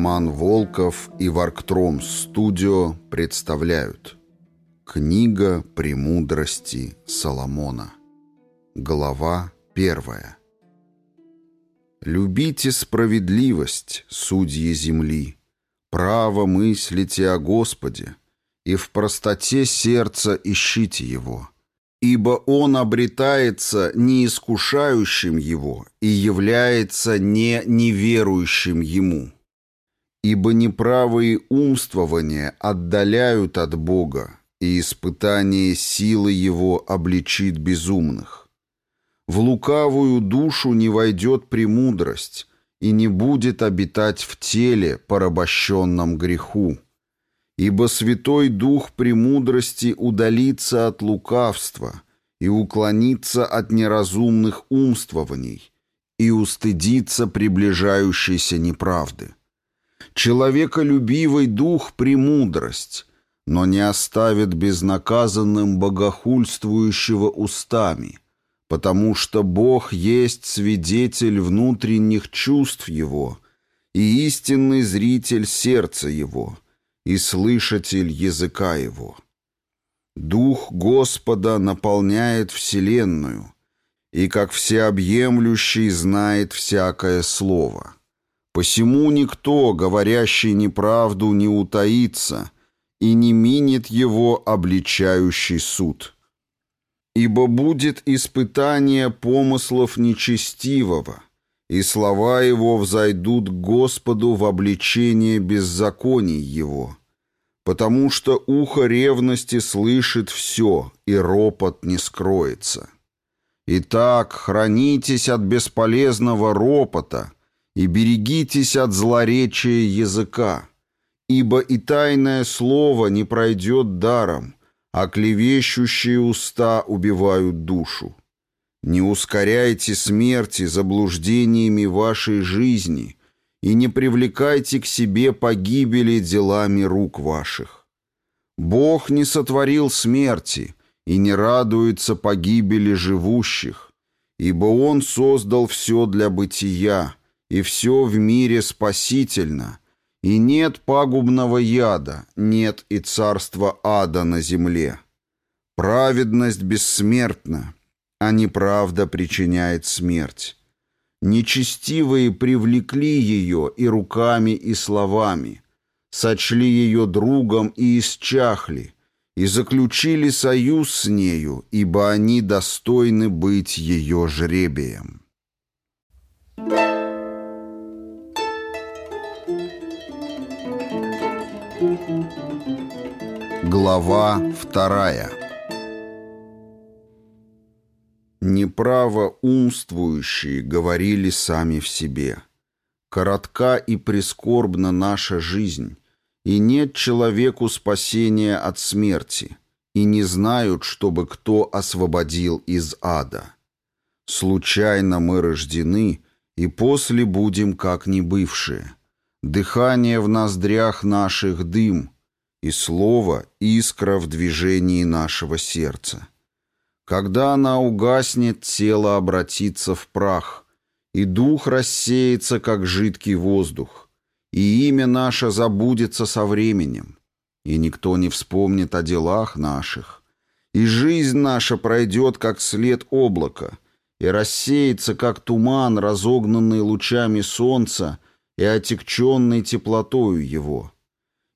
Роман Волков и Варктром Студио представляют. Книга премудрости Соломона Глава первая. Любите справедливость, судьи земли, право мыслите о Господе, и в простоте сердца ищите Его, ибо Он обретается не искушающим Его и является не неверующим Ему. Ибо неправые умствования отдаляют от Бога, и испытание силы Его обличит безумных. В лукавую душу не войдет премудрость и не будет обитать в теле, порабощенном греху. Ибо Святой Дух премудрости удалится от лукавства и уклонится от неразумных умствований и устыдится приближающейся неправды. Человеколюбивый дух — премудрость, но не оставит безнаказанным богохульствующего устами — потому что Бог есть свидетель внутренних чувств Его и истинный зритель сердца Его и слышатель языка Его. Дух Господа наполняет вселенную, и как всеобъемлющий знает всякое слово. Посему никто, говорящий неправду, не утаится, и не минит его обличающий суд» Ибо будет испытание помыслов нечестивого, и слова его взойдут к Господу в обличение беззаконий его, потому что ухо ревности слышит все, и ропот не скроется. Итак, хранитесь от бесполезного ропота и берегитесь от злоречия языка, ибо и тайное слово не пройдет даром, а клевещущие уста убивают душу. Не ускоряйте смерти заблуждениями вашей жизни и не привлекайте к себе погибели делами рук ваших. Бог не сотворил смерти и не радуется погибели живущих, ибо Он создал все для бытия, и все в мире спасительно, и нет пагубного яда, нет и царства ада на земле. Праведность бессмертна, а неправда причиняет смерть. Нечестивые привлекли ее и руками, и словами, сочли ее другом и исчахли, и заключили союз с нею, ибо они достойны быть ее жребием. Глава вторая Неправо умствующие говорили сами в себе. Коротка и прискорбна наша жизнь, и нет человеку спасения от смерти, и не знают, чтобы кто освободил из ада. Случайно мы рождены, и после будем как не бывшие. Дыхание в ноздрях наших дым — и слово — искра в движении нашего сердца. Когда она угаснет, тело обратится в прах, и дух рассеется, как жидкий воздух, и имя наше забудется со временем, и никто не вспомнит о делах наших, и жизнь наша пройдет, как след облака, и рассеется, как туман, разогнанный лучами солнца и отекченный теплотою его»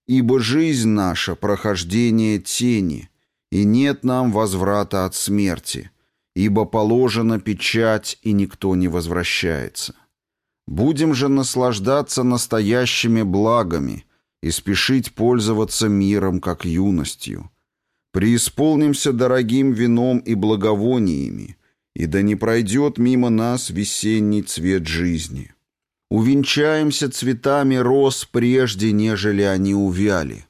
Ибо жизнь наша — прохождение тени, и нет нам возврата от смерти, ибо положена печать, и никто не возвращается. Будем же наслаждаться настоящими благами и спешить пользоваться миром, как юностью. Преисполнимся дорогим вином и благовониями, и да не пройдет мимо нас весенний цвет жизни. Увенчаемся цветами роз прежде, нежели они увяли.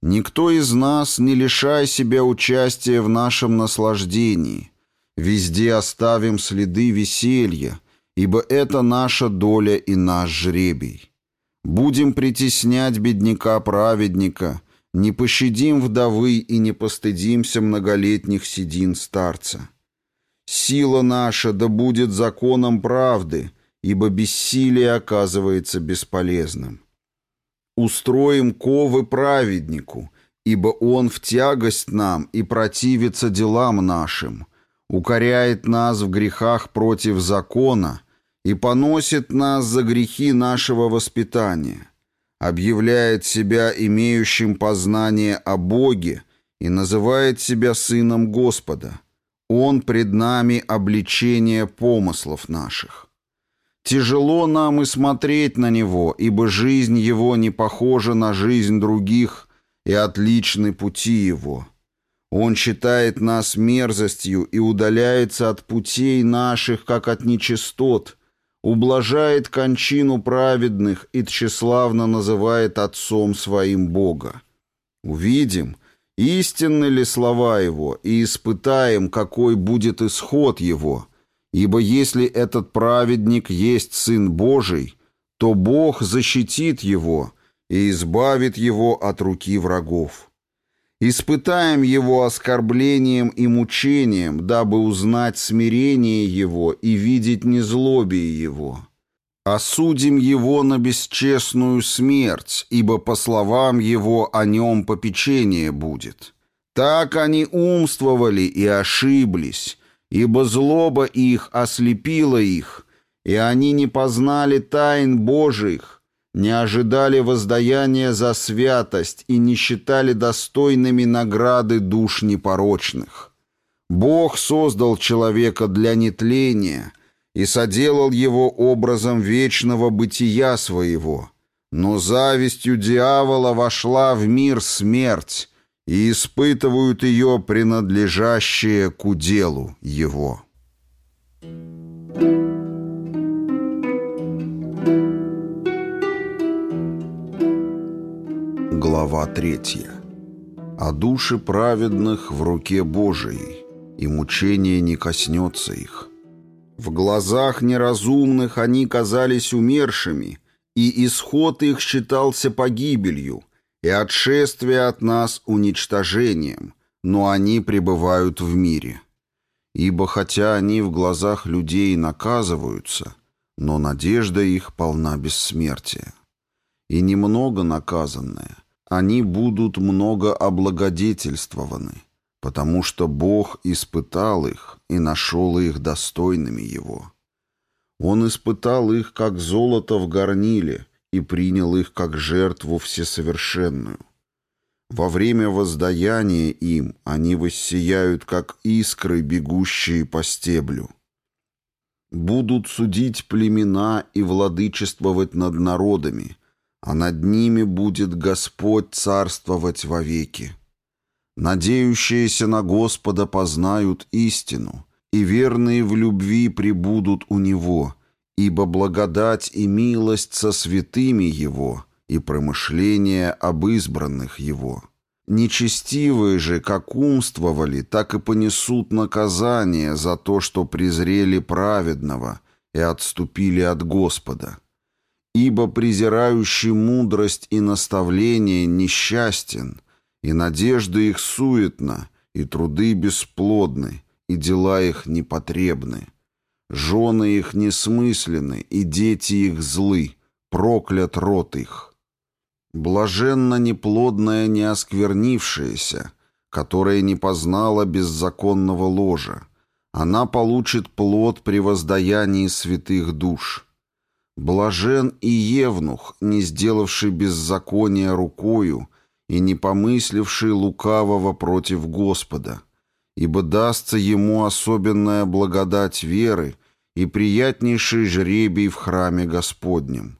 Никто из нас не лишай себя участия в нашем наслаждении. Везде оставим следы веселья, ибо это наша доля и наш жребий. Будем притеснять бедняка-праведника, не пощадим вдовы и не постыдимся многолетних седин старца. Сила наша да будет законом правды — ибо бессилие оказывается бесполезным. Устроим ковы праведнику, ибо он в тягость нам и противится делам нашим, укоряет нас в грехах против закона и поносит нас за грехи нашего воспитания, объявляет себя имеющим познание о Боге и называет себя сыном Господа. Он пред нами обличение помыслов наших. Тяжело нам и смотреть на него, ибо жизнь его не похожа на жизнь других и отличны пути его. Он считает нас мерзостью и удаляется от путей наших, как от нечистот, ублажает кончину праведных и тщеславно называет Отцом своим Бога. Увидим, истинны ли слова Его, и испытаем, какой будет исход Его, ибо если этот праведник есть Сын Божий, то Бог защитит его и избавит его от руки врагов. Испытаем его оскорблением и мучением, дабы узнать смирение его и видеть незлобие его. Осудим его на бесчестную смерть, ибо, по словам его, о нем попечение будет. Так они умствовали и ошиблись, ибо злоба их ослепила их, и они не познали тайн Божьих, не ожидали воздаяния за святость и не считали достойными награды душ непорочных. Бог создал человека для нетления и соделал его образом вечного бытия своего, но завистью дьявола вошла в мир смерть, и испытывают ее принадлежащие к уделу его. Глава третья. «А души праведных в руке Божией, и мучение не коснется их. В глазах неразумных они казались умершими, и исход их считался погибелью, и отшествие от нас уничтожением, но они пребывают в мире. Ибо хотя они в глазах людей наказываются, но надежда их полна бессмертия. И немного наказанное — они будут много облагодетельствованы, потому что Бог испытал их и нашел их достойными Его. Он испытал их, как золото в горниле, и принял их как жертву всесовершенную. Во время воздаяния им они воссияют, как искры, бегущие по стеблю. Будут судить племена и владычествовать над народами, а над ними будет Господь царствовать вовеки. Надеющиеся на Господа познают истину, и верные в любви пребудут у Него, ибо благодать и милость со святыми Его и промышления об избранных Его. Нечестивые же, как умствовали, так и понесут наказание за то, что презрели праведного и отступили от Господа. Ибо презирающий мудрость и наставление несчастен, и надежда их суетна, и труды бесплодны, и дела их непотребны. Жены их несмысленны, и дети их злы, проклят род их. Блаженно неплодная неосквернившаяся, которая не познала беззаконного ложа. Она получит плод при воздаянии святых душ. Блажен и Евнух, не сделавший беззакония рукою и не помысливший лукавого против Господа, ибо дастся ему особенная благодать веры и приятнейший жребий в храме Господнем.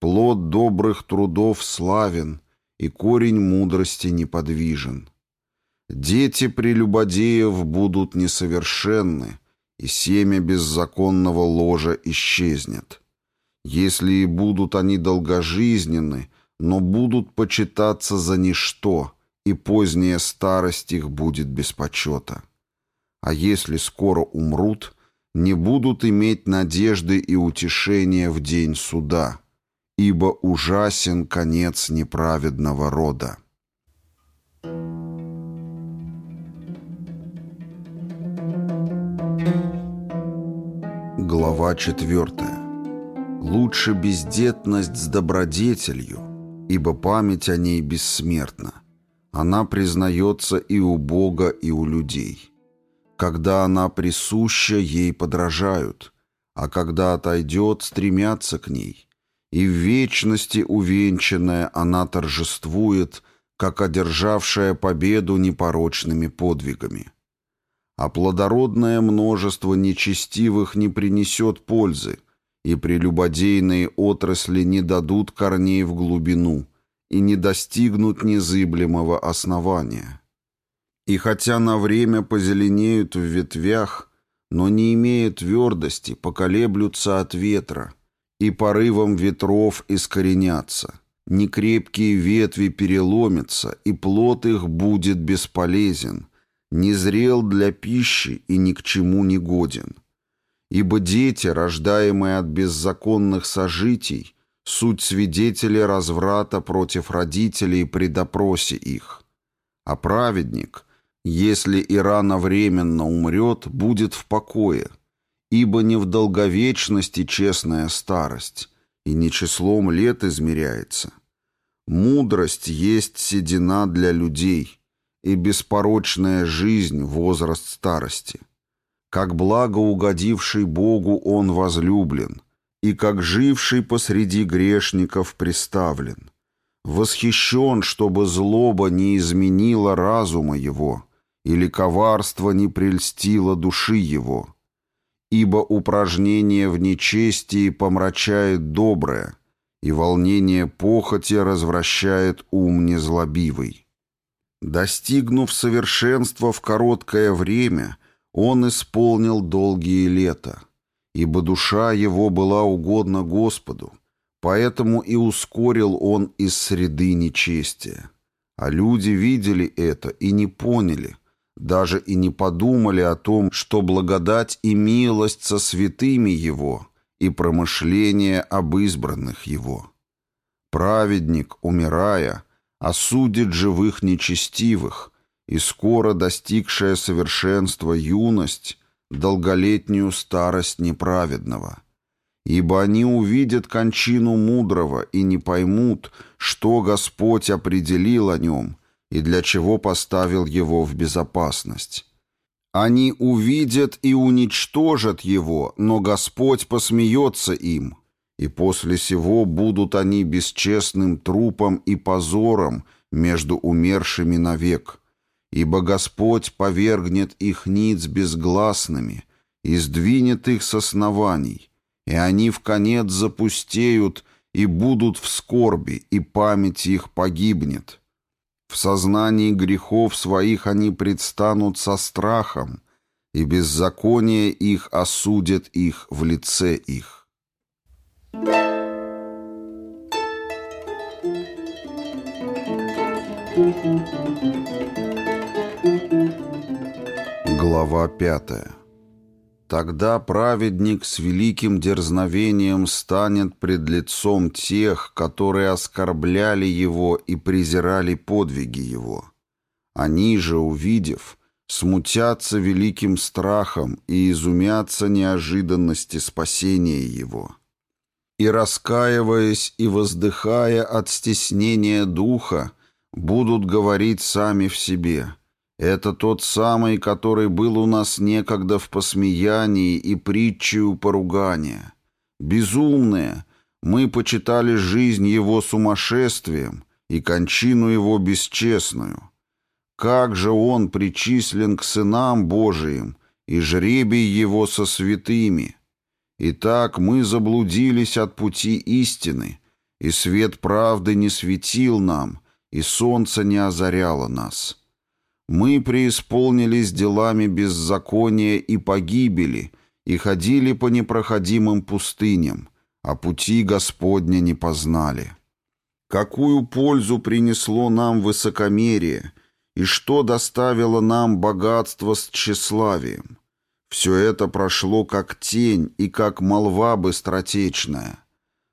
Плод добрых трудов славен, и корень мудрости неподвижен. Дети прелюбодеев будут несовершенны, и семя беззаконного ложа исчезнет. Если и будут они долгожизненны, но будут почитаться за ничто, и поздняя старость их будет без почета. А если скоро умрут, не будут иметь надежды и утешения в день суда, ибо ужасен конец неправедного рода. Глава четвертая. Лучше бездетность с добродетелью ибо память о ней бессмертна. Она признается и у Бога, и у людей. Когда она присуща, ей подражают, а когда отойдет, стремятся к ней. И в вечности увенчанная она торжествует, как одержавшая победу непорочными подвигами. А плодородное множество нечестивых не принесет пользы, и прелюбодейные отрасли не дадут корней в глубину и не достигнут незыблемого основания. И хотя на время позеленеют в ветвях, но не имея твердости, поколеблются от ветра, и порывом ветров искоренятся. Некрепкие ветви переломятся, и плод их будет бесполезен, не зрел для пищи и ни к чему не годен. Ибо дети, рождаемые от беззаконных сожитий, суть свидетели разврата против родителей при допросе их. А праведник — если и рано временно умрет, будет в покое, ибо не в долговечности честная старость, и не числом лет измеряется. Мудрость есть седина для людей, и беспорочная жизнь — возраст старости. Как благо угодивший Богу он возлюблен, и как живший посреди грешников приставлен. Восхищен, чтобы злоба не изменила разума его — или коварство не прельстило души его. Ибо упражнение в нечестии помрачает доброе, и волнение похоти развращает ум незлобивый. Достигнув совершенства в короткое время, он исполнил долгие лета, ибо душа его была угодна Господу, поэтому и ускорил он из среды нечестия. А люди видели это и не поняли, даже и не подумали о том, что благодать и милость со святыми Его и промышление об избранных Его. Праведник, умирая, осудит живых нечестивых, и скоро достигшая совершенства юность, долголетнюю старость неправедного. Ибо они увидят кончину мудрого и не поймут, что Господь определил о нем – и для чего поставил его в безопасность. Они увидят и уничтожат его, но Господь посмеется им, и после сего будут они бесчестным трупом и позором между умершими навек, ибо Господь повергнет их ниц безгласными и сдвинет их с оснований, и они в конец запустеют и будут в скорби, и память их погибнет» В сознании грехов своих они предстанут со страхом, и беззаконие их осудит их в лице их. Глава пятая Тогда праведник с великим дерзновением станет пред лицом тех, которые оскорбляли его и презирали подвиги его. Они же, увидев, смутятся великим страхом и изумятся неожиданности спасения его. И, раскаиваясь и воздыхая от стеснения духа, будут говорить сами в себе — это тот самый, который был у нас некогда в посмеянии и притчею поругания. Безумные, мы почитали жизнь его сумасшествием и кончину его бесчестную. Как же он причислен к сынам Божиим, и жребий его со святыми. Итак, мы заблудились от пути истины, и свет правды не светил нам, и солнце не озаряло нас». Мы преисполнились делами беззакония и погибели, и ходили по непроходимым пустыням, а пути Господня не познали. Какую пользу принесло нам высокомерие, и что доставило нам богатство с тщеславием? Все это прошло как тень и как молва быстротечная,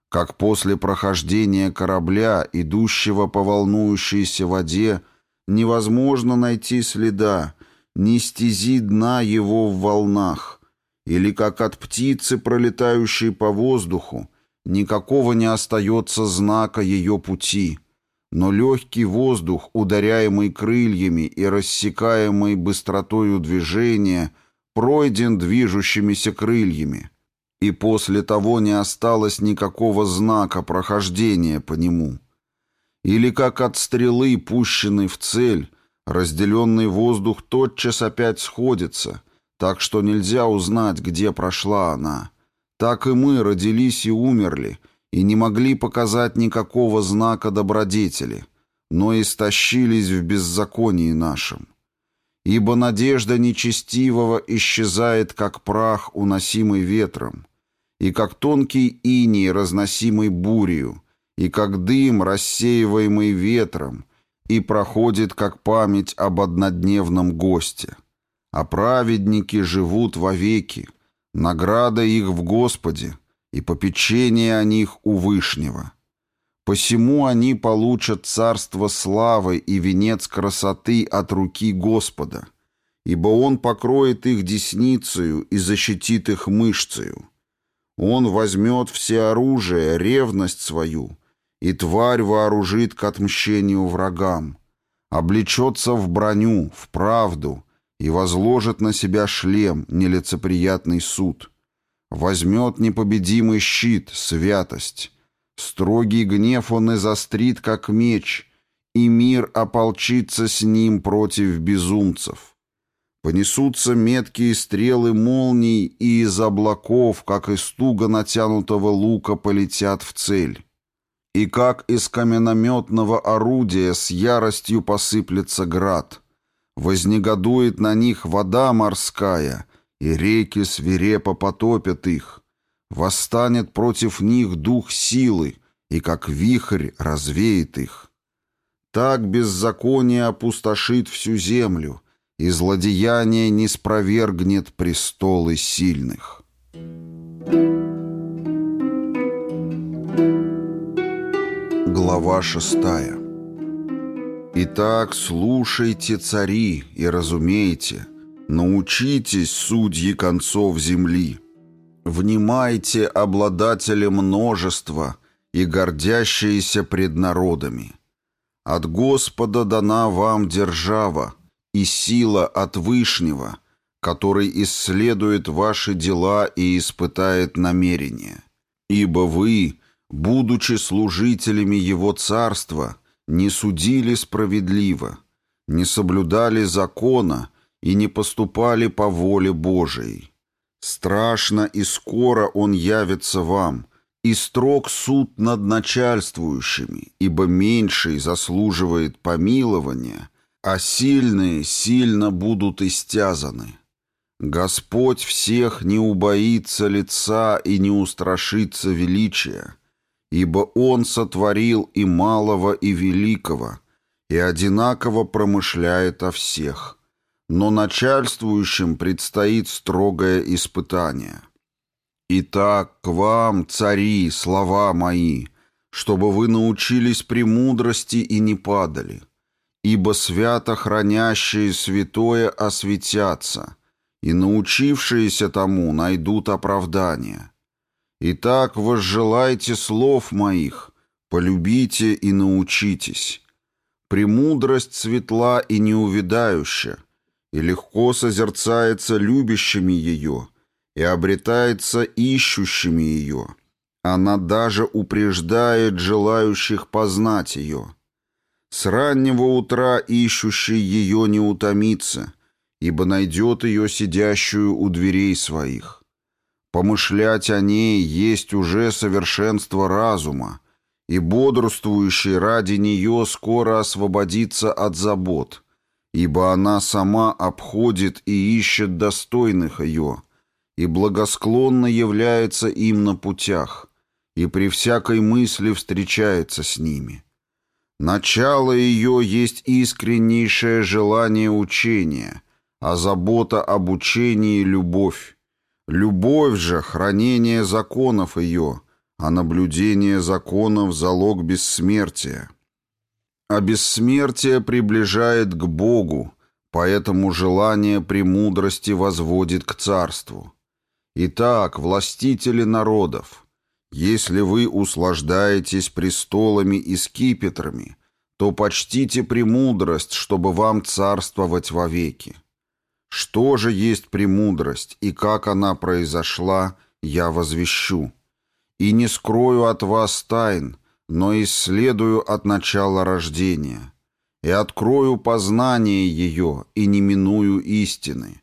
как после прохождения корабля, идущего по волнующейся воде, Невозможно найти следа, ни стези дна его в волнах, или как от птицы, пролетающей по воздуху, никакого не остается знака ее пути, но легкий воздух, ударяемый крыльями и рассекаемый быстротою движения, пройден движущимися крыльями, и после того не осталось никакого знака прохождения по нему. Или как от стрелы, пущенной в цель, разделенный воздух тотчас опять сходится, так что нельзя узнать, где прошла она. Так и мы родились и умерли, и не могли показать никакого знака добродетели, но истощились в беззаконии нашем. Ибо надежда нечестивого исчезает, как прах, уносимый ветром, и как тонкий иней, разносимый бурею, и как дым, рассеиваемый ветром, и проходит, как память об однодневном госте. А праведники живут вовеки, награда их в Господе, и попечение о них у Вышнего. Посему они получат царство славы и венец красоты от руки Господа, ибо Он покроет их десницею и защитит их мышцею. Он возьмет все оружие, ревность свою, и тварь вооружит к отмщению врагам, облечется в броню, в правду, и возложит на себя шлем, нелицеприятный суд. Возьмет непобедимый щит, святость. Строгий гнев он и застрит, как меч, и мир ополчится с ним против безумцев. Понесутся меткие стрелы молний, и из облаков, как из туго натянутого лука, полетят в цель. И как из каменометного орудия с яростью посыплется град. Вознегодует на них вода морская, и реки свирепо потопят их. Восстанет против них дух силы, и как вихрь развеет их. Так беззаконие опустошит всю землю, и злодеяние не спровергнет престолы сильных. Глава шестая Итак, слушайте, цари, и разумейте — Научитесь, судьи концов земли. Внимайте, обладатели множества и гордящиеся пред народами. От Господа дана вам держава и сила от Вышнего, который исследует ваши дела и испытает намерения. Ибо вы, будучи служителями Его Царства, не судили справедливо, не соблюдали закона, и не поступали по воле Божией. Страшно и скоро он явится вам, и строг суд над начальствующими, ибо меньший заслуживает помилования, а сильные сильно будут истязаны. Господь всех не убоится лица и не устрашится величия, ибо Он сотворил и малого, и великого, и одинаково промышляет о всех но начальствующим предстоит строгое испытание. Итак, к вам, цари, слова мои, чтобы вы научились премудрости и не падали, ибо свято хранящие святое осветятся, и научившиеся тому найдут оправдание. Итак, возжелайте слов моих, полюбите и научитесь. Премудрость светла и неувидающая, и легко созерцается любящими ее, и обретается ищущими ее. Она даже упреждает желающих познать ее. С раннего утра ищущий ее не утомится, ибо найдет ее сидящую у дверей своих. Помышлять о ней есть уже совершенство разума, и бодрствующий ради нее скоро освободится от забот — ибо она сама обходит и ищет достойных ее, и благосклонно является им на путях, и при всякой мысли встречается с ними. Начало ее есть искреннейшее желание учения, а забота об учении — любовь. Любовь же — хранение законов ее, а наблюдение законов — залог бессмертия. А бессмертие приближает к Богу, поэтому желание премудрости возводит к царству. Итак, властители народов, если вы услаждаетесь престолами и скипетрами, то почтите премудрость, чтобы вам царствовать вовеки. Что же есть премудрость и как она произошла, я возвещу. И не скрою от вас тайн, но исследую от начала рождения, и открою познание ее, и не миную истины,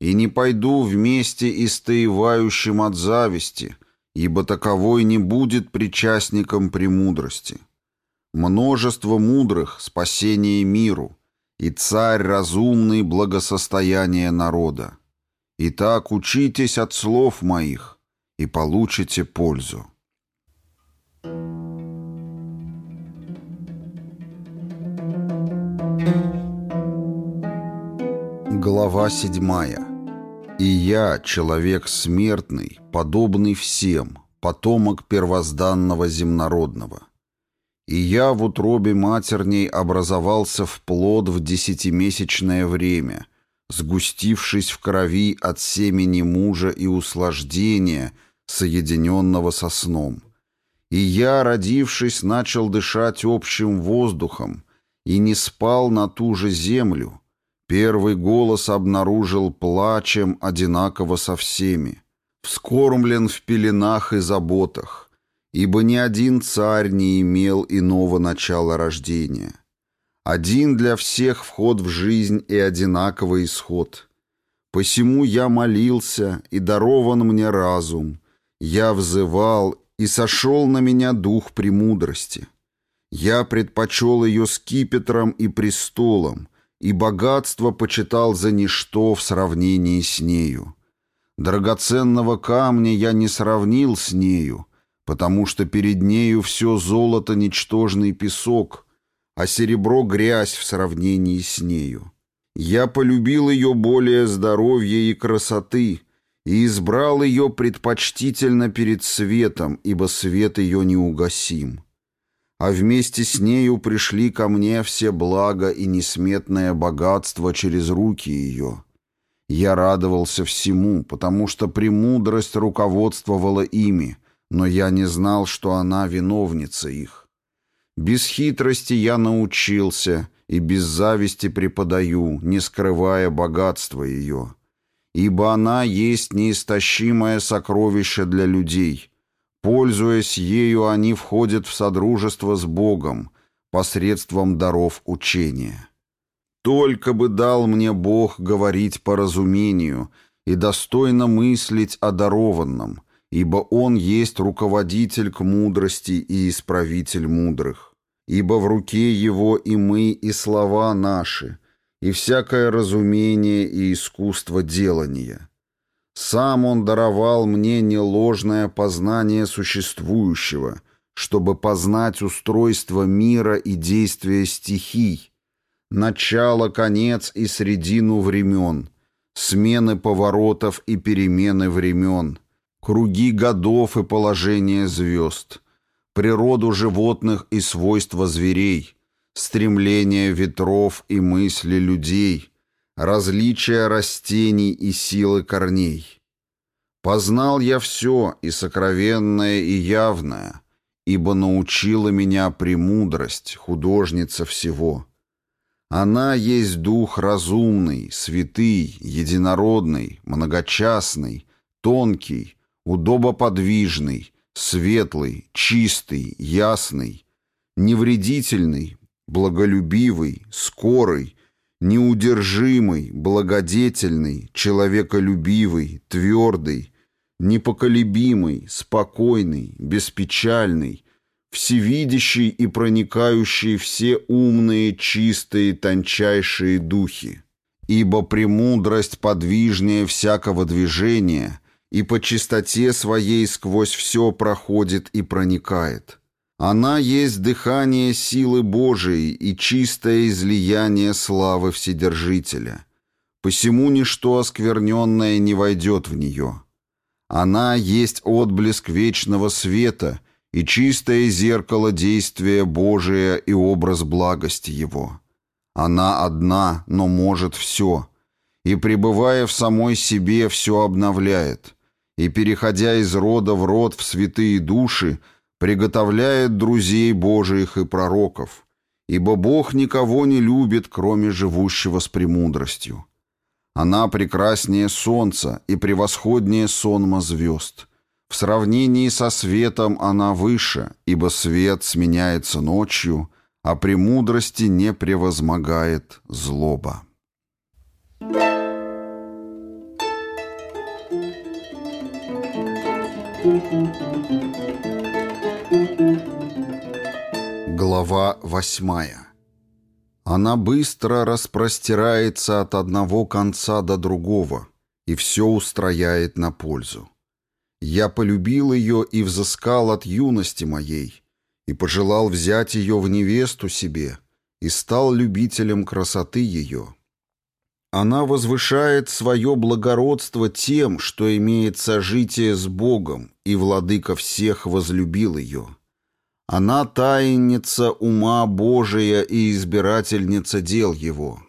и не пойду вместе истоевающим от зависти, ибо таковой не будет причастником премудрости. Множество мудрых — спасение миру, и царь разумный — благосостояние народа. Итак, учитесь от слов моих, и получите пользу. Глава седьмая. «И я, человек смертный, подобный всем, потомок первозданного земнородного. И я в утробе матерней образовался в плод в десятимесячное время, сгустившись в крови от семени мужа и услаждения, соединенного со сном. И я, родившись, начал дышать общим воздухом, и не спал на ту же землю. Первый голос обнаружил плачем одинаково со всеми. Вскормлен в пеленах и заботах, ибо ни один царь не имел иного начала рождения. Один для всех вход в жизнь и одинаковый исход. Посему я молился, и дарован мне разум. Я взывал, и сошел на меня дух премудрости. Я предпочел ее скипетром и престолом, и богатство почитал за ничто в сравнении с нею. Драгоценного камня я не сравнил с нею, потому что перед нею все золото — ничтожный песок, а серебро — грязь в сравнении с нею. Я полюбил ее более здоровья и красоты, и избрал ее предпочтительно перед светом, ибо свет ее неугасим а вместе с нею пришли ко мне все блага и несметное богатство через руки ее. Я радовался всему, потому что премудрость руководствовала ими, но я не знал, что она виновница их. Без хитрости я научился и без зависти преподаю, не скрывая богатства ее. Ибо она есть неистощимое сокровище для людей — Пользуясь ею, они входят в содружество с Богом посредством даров учения. Только бы дал мне Бог говорить по разумению и достойно мыслить о дарованном, ибо Он есть руководитель к мудрости и исправитель мудрых. Ибо в руке Его и мы, и слова наши, и всякое разумение и искусство делания. Сам он даровал мне неложное познание существующего, чтобы познать устройство мира и действия стихий, начало, конец и средину времен, смены поворотов и перемены времен, круги годов и положение звезд, природу животных и свойства зверей, стремления ветров и мысли людей — различия растений и силы корней. Познал я все, и сокровенное, и явное, ибо научила меня премудрость, художница всего. Она есть дух разумный, святый, единородный, многочастный, тонкий, удобоподвижный, светлый, чистый, ясный, невредительный, благолюбивый, скорый, неудержимый, благодетельный, человеколюбивый, твердый, непоколебимый, спокойный, беспечальный, всевидящий и проникающий все умные, чистые, тончайшие духи. Ибо премудрость подвижнее всякого движения и по чистоте своей сквозь все проходит и проникает. Она есть дыхание силы Божией и чистое излияние славы Вседержителя. Посему ничто оскверненное не войдет в нее. Она есть отблеск вечного света и чистое зеркало действия Божия и образ благости Его. Она одна, но может все, и, пребывая в самой себе, все обновляет, и, переходя из рода в род в святые души, приготовляет друзей Божиих и пророков, ибо Бог никого не любит, кроме живущего с премудростью. Она прекраснее солнца и превосходнее сонма звезд. В сравнении со светом она выше, ибо свет сменяется ночью, а премудрости не превозмогает злоба. Глава восьмая Она быстро распростирается от одного конца до другого и все устрояет на пользу. Я полюбил ее и взыскал от юности моей, и пожелал взять ее в невесту себе, и стал любителем красоты ее. Она возвышает свое благородство тем, что имеет сожитие с Богом, и владыка всех возлюбил ее. Она таинница ума Божия и избирательница дел его.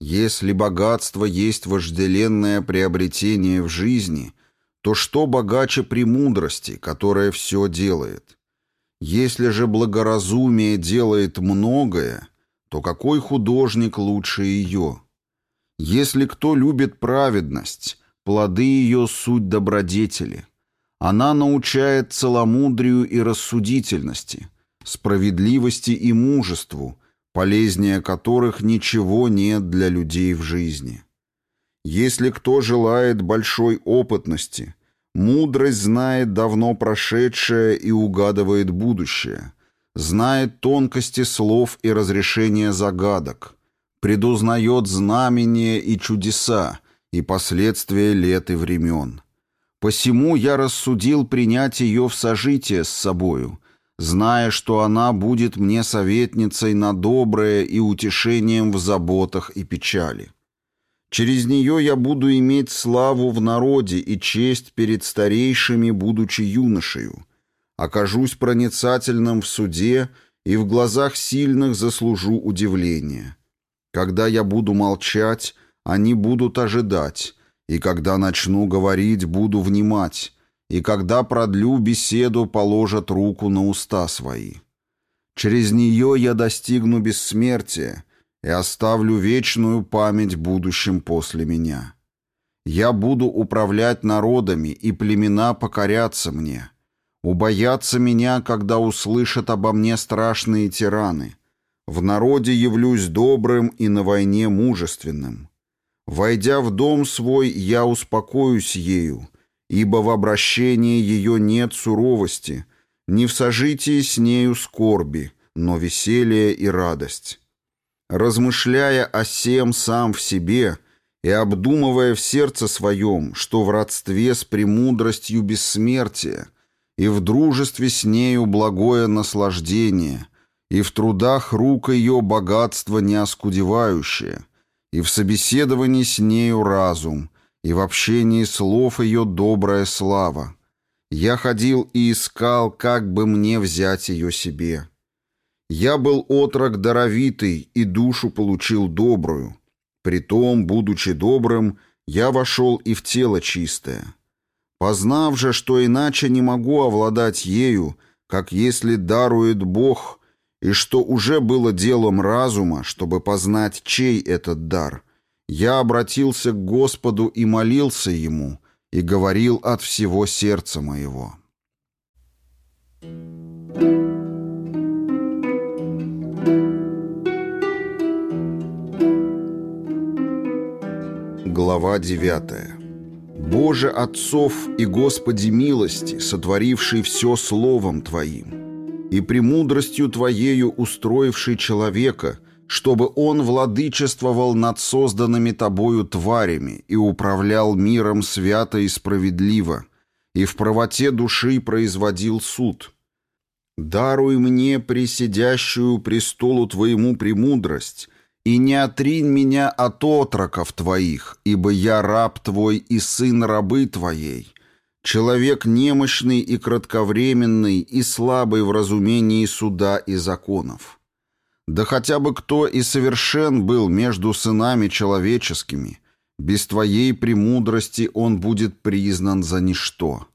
Если богатство есть вожделенное приобретение в жизни, то что богаче премудрости, которая все делает? Если же благоразумие делает многое, то какой художник лучше ее? Если кто любит праведность, плоды ее суть добродетели – она научает целомудрию и рассудительности, справедливости и мужеству, полезнее которых ничего нет для людей в жизни. Если кто желает большой опытности, мудрость знает давно прошедшее и угадывает будущее, знает тонкости слов и разрешения загадок, предузнает знамения и чудеса и последствия лет и времен. Посему я рассудил принять ее в сожитие с собою, зная, что она будет мне советницей на доброе и утешением в заботах и печали. Через нее я буду иметь славу в народе и честь перед старейшими, будучи юношею. Окажусь проницательным в суде и в глазах сильных заслужу удивление. Когда я буду молчать, они будут ожидать, и когда начну говорить, буду внимать, и когда продлю беседу, положат руку на уста свои. Через нее я достигну бессмертия и оставлю вечную память будущим после меня. Я буду управлять народами, и племена покорятся мне. Убоятся меня, когда услышат обо мне страшные тираны. В народе явлюсь добрым и на войне мужественным. Войдя в дом свой, я успокоюсь ею, ибо в обращении ее нет суровости, не в сожитии с нею скорби, но веселье и радость. Размышляя о сем сам в себе и обдумывая в сердце своем, что в родстве с премудростью бессмертия и в дружестве с нею благое наслаждение, и в трудах рук ее богатство неоскудевающее — и в собеседовании с нею разум, и в общении слов ее добрая слава. Я ходил и искал, как бы мне взять ее себе. Я был отрок даровитый и душу получил добрую. Притом, будучи добрым, я вошел и в тело чистое. Познав же, что иначе не могу овладать ею, как если дарует Бог — и что уже было делом разума, чтобы познать, чей этот дар, я обратился к Господу и молился Ему, и говорил от всего сердца моего. Глава 9. Боже отцов и Господи милости, сотворивший все словом Твоим, и премудростью Твоею устроивший человека, чтобы он владычествовал над созданными Тобою тварями и управлял миром свято и справедливо, и в правоте души производил суд. Даруй мне присидящую престолу Твоему премудрость, и не отринь меня от отроков Твоих, ибо я раб Твой и сын рабы Твоей, Человек немощный и кратковременный и слабый в разумении суда и законов. Да хотя бы кто и совершен был между сынами человеческими, без твоей премудрости он будет признан за ничто.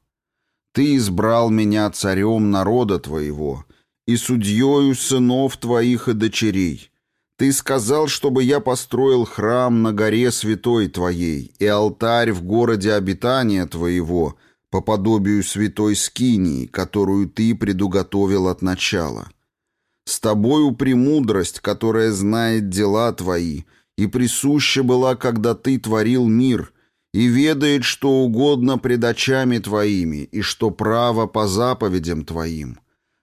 Ты избрал меня царем народа твоего, и судьею сынов твоих и дочерей. Ты сказал, чтобы я построил храм на горе святой твоей и алтарь в городе обитания твоего, по подобию святой скинии, которую ты предуготовил от начала. С тобою премудрость, которая знает дела твои, и присуща была, когда ты творил мир, и ведает, что угодно пред очами твоими, и что право по заповедям твоим.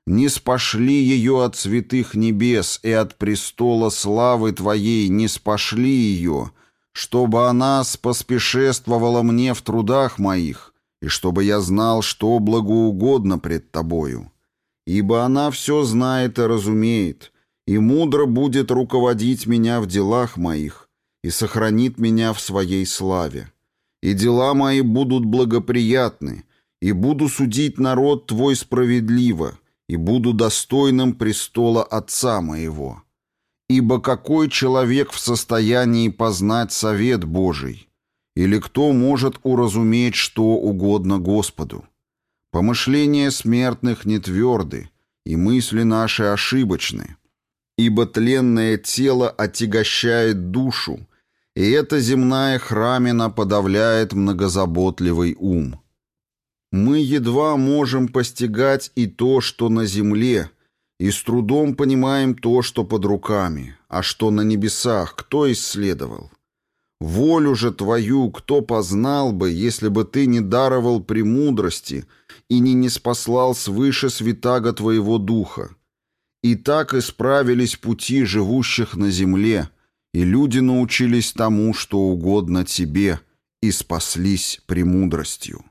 Не спошли ее от святых небес и от престола славы твоей не спошли ее, чтобы она споспешествовала мне в трудах моих, и чтобы я знал, что благоугодно пред тобою. Ибо она все знает и разумеет, и мудро будет руководить меня в делах моих, и сохранит меня в своей славе. И дела мои будут благоприятны, и буду судить народ твой справедливо, и буду достойным престола отца моего. Ибо какой человек в состоянии познать совет Божий? Или кто может уразуметь, что угодно Господу? Помышления смертных не тверды, и мысли наши ошибочны. Ибо тленное тело отягощает душу, и эта земная храмина подавляет многозаботливый ум. Мы едва можем постигать и то, что на земле, и с трудом понимаем то, что под руками, а что на небесах, кто исследовал. Волю же твою кто познал бы, если бы ты не даровал премудрости и не неспослал свыше святаго твоего духа, и так исправились пути живущих на земле, и люди научились тому, что угодно тебе, и спаслись премудростью.